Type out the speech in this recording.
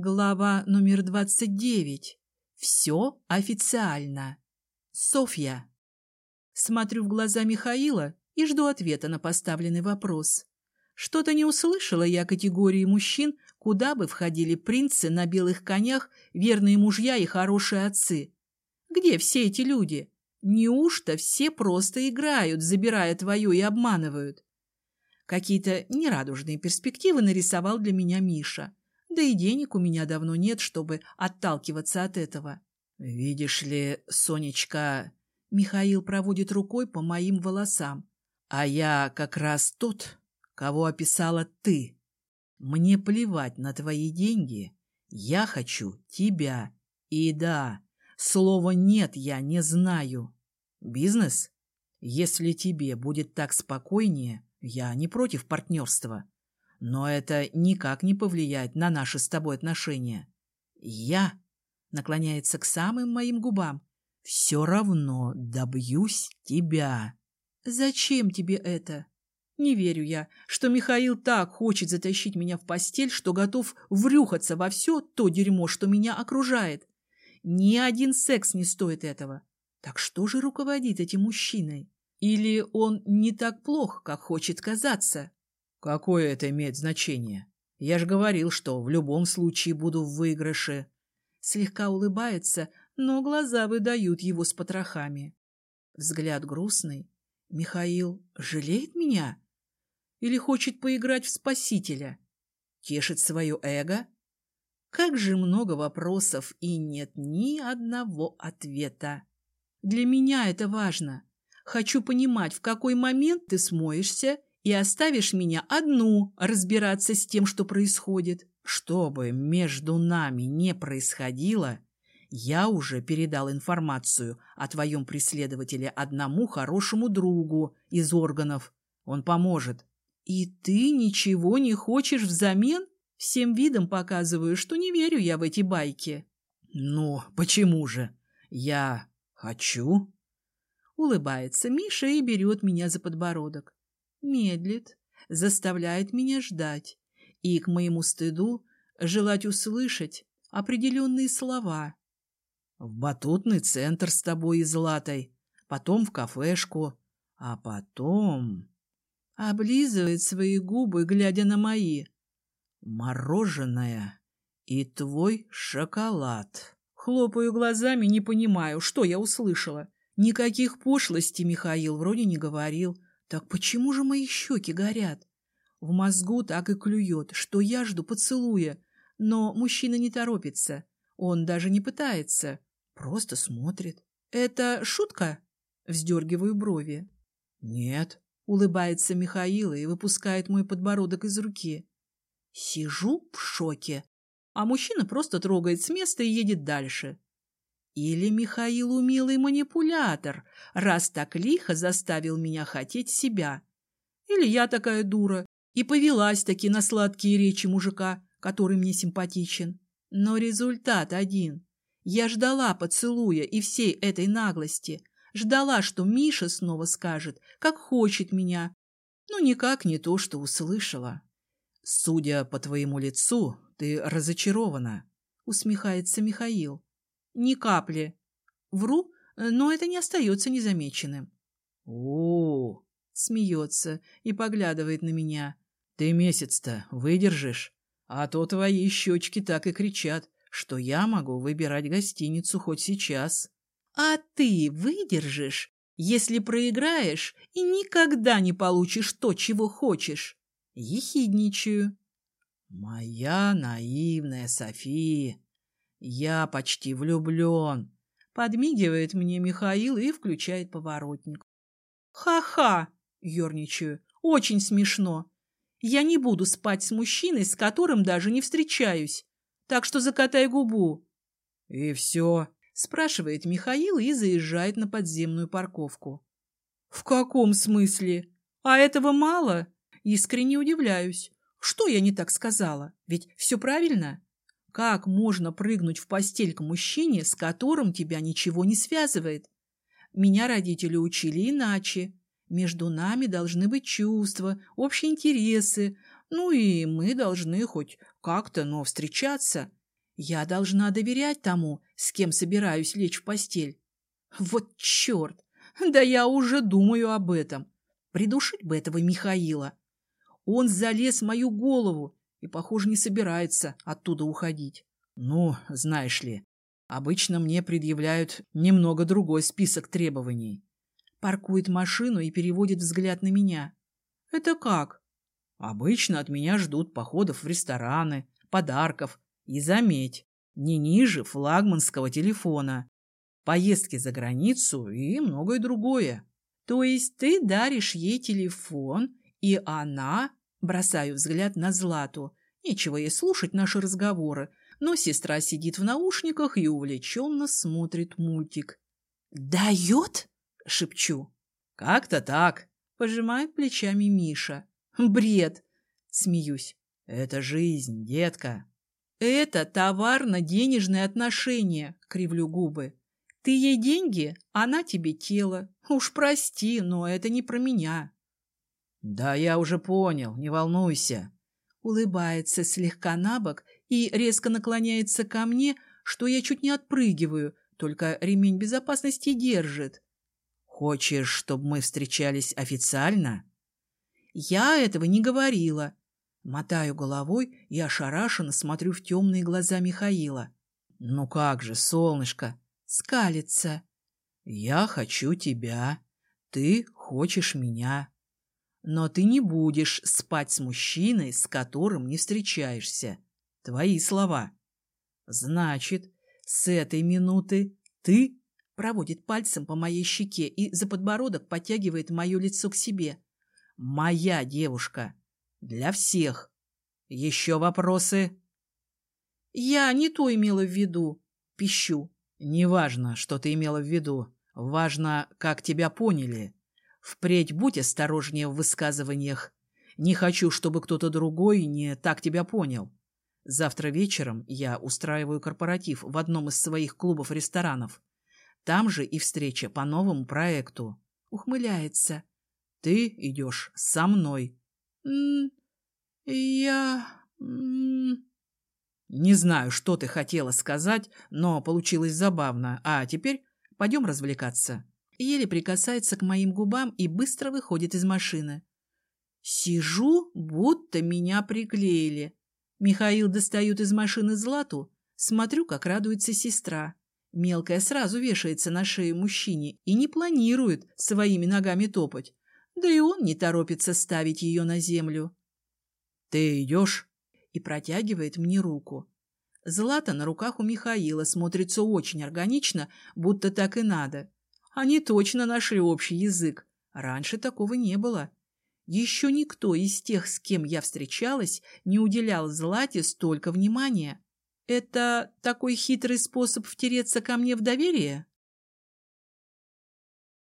Глава номер 29. Все официально. Софья. Смотрю в глаза Михаила и жду ответа на поставленный вопрос. Что-то не услышала я категории мужчин, куда бы входили принцы на белых конях, верные мужья и хорошие отцы. Где все эти люди? Неужто все просто играют, забирая твое и обманывают? Какие-то нерадужные перспективы нарисовал для меня Миша. Да и денег у меня давно нет, чтобы отталкиваться от этого. «Видишь ли, Сонечка...» Михаил проводит рукой по моим волосам. «А я как раз тот, кого описала ты. Мне плевать на твои деньги. Я хочу тебя. И да, слова «нет» я не знаю. Бизнес? Если тебе будет так спокойнее, я не против партнерства. Но это никак не повлияет на наши с тобой отношения. Я наклоняется к самым моим губам. Все равно добьюсь тебя. Зачем тебе это? Не верю я, что Михаил так хочет затащить меня в постель, что готов врюхаться во все то дерьмо, что меня окружает. Ни один секс не стоит этого. Так что же руководит этим мужчиной? Или он не так плох, как хочет казаться? Какое это имеет значение? Я же говорил, что в любом случае буду в выигрыше. Слегка улыбается, но глаза выдают его с потрохами. Взгляд грустный. Михаил жалеет меня? Или хочет поиграть в спасителя? Тешит свое эго? Как же много вопросов, и нет ни одного ответа. Для меня это важно. Хочу понимать, в какой момент ты смоешься и оставишь меня одну разбираться с тем, что происходит. Что бы между нами не происходило, я уже передал информацию о твоем преследователе одному хорошему другу из органов. Он поможет. И ты ничего не хочешь взамен? Всем видом показываю, что не верю я в эти байки. Ну, почему же? Я хочу. Улыбается Миша и берет меня за подбородок медлит, заставляет меня ждать и, к моему стыду, желать услышать определенные слова. В батутный центр с тобой и Златой, потом в кафешку, а потом... Облизывает свои губы, глядя на мои. Мороженое и твой шоколад. Хлопаю глазами, не понимаю, что я услышала. Никаких пошлостей Михаил вроде не говорил. Так почему же мои щеки горят? В мозгу так и клюет, что я жду поцелуя, но мужчина не торопится. Он даже не пытается, просто смотрит. «Это шутка?» — вздергиваю брови. «Нет», — улыбается Михаил и выпускает мой подбородок из руки. Сижу в шоке, а мужчина просто трогает с места и едет дальше. Или Михаил умелый манипулятор, раз так лихо заставил меня хотеть себя. Или я такая дура и повелась-таки на сладкие речи мужика, который мне симпатичен. Но результат один. Я ждала поцелуя и всей этой наглости. Ждала, что Миша снова скажет, как хочет меня. Но никак не то, что услышала. «Судя по твоему лицу, ты разочарована», — усмехается Михаил. Ни капли. Вру, но это не остается незамеченным. О, смеется и поглядывает на меня. Ты месяц-то выдержишь? А то твои щечки так и кричат, что я могу выбирать гостиницу хоть сейчас. А ты выдержишь, если проиграешь и никогда не получишь то, чего хочешь? Ехидничаю. Моя наивная София. «Я почти влюблен», — подмигивает мне Михаил и включает поворотник. «Ха-ха!» — ерничаю. «Очень смешно. Я не буду спать с мужчиной, с которым даже не встречаюсь. Так что закатай губу». «И все?» — спрашивает Михаил и заезжает на подземную парковку. «В каком смысле? А этого мало?» Искренне удивляюсь. Что я не так сказала? Ведь все правильно. Как можно прыгнуть в постель к мужчине, с которым тебя ничего не связывает? Меня родители учили иначе. Между нами должны быть чувства, общие интересы, ну и мы должны хоть как-то, но встречаться. Я должна доверять тому, с кем собираюсь лечь в постель. Вот черт! Да я уже думаю об этом. Придушить бы этого Михаила. Он залез в мою голову и, похоже, не собирается оттуда уходить. Ну, знаешь ли, обычно мне предъявляют немного другой список требований. Паркует машину и переводит взгляд на меня. Это как? Обычно от меня ждут походов в рестораны, подарков и, заметь, не ниже флагманского телефона, поездки за границу и многое другое. То есть ты даришь ей телефон, и она, бросаю взгляд на Злату, нечего ей слушать наши разговоры, но сестра сидит в наушниках и увлеченно смотрит мультик. «Дает?» — шепчу. «Как-то так», — пожимает плечами Миша. «Бред!» — смеюсь. «Это жизнь, детка». «Это товарно-денежные отношения», — кривлю губы. Ты ей деньги, она тебе тело. Уж прости, но это не про меня. Да я уже понял, не волнуйся. Улыбается слегка набок и резко наклоняется ко мне, что я чуть не отпрыгиваю, только ремень безопасности держит. Хочешь, чтобы мы встречались официально? Я этого не говорила. Мотаю головой и ошарашенно смотрю в темные глаза Михаила. Ну как же, солнышко, скалится. «Я хочу тебя, ты хочешь меня. Но ты не будешь спать с мужчиной, с которым не встречаешься. Твои слова. Значит, с этой минуты ты проводит пальцем по моей щеке и за подбородок подтягивает мое лицо к себе. Моя девушка. Для всех. Еще вопросы? Я не то имела в виду. Пищу. Неважно, что ты имела в виду. Важно, как тебя поняли. Впредь будь осторожнее в высказываниях. Не хочу, чтобы кто-то другой не так тебя понял. Завтра вечером я устраиваю корпоратив в одном из своих клубов-ресторанов. Там же и встреча по новому проекту. Ухмыляется. Ты идешь со мной. Я... Не знаю, что ты хотела сказать, но получилось забавно. А теперь пойдем развлекаться. Еле прикасается к моим губам и быстро выходит из машины. Сижу, будто меня приклеили. Михаил достает из машины Злату. Смотрю, как радуется сестра. Мелкая сразу вешается на шею мужчине и не планирует своими ногами топать. Да и он не торопится ставить ее на землю. — Ты идешь? и протягивает мне руку. Злата на руках у Михаила смотрится очень органично, будто так и надо. Они точно нашли общий язык. Раньше такого не было. Еще никто из тех, с кем я встречалась, не уделял Злате столько внимания. Это такой хитрый способ втереться ко мне в доверие?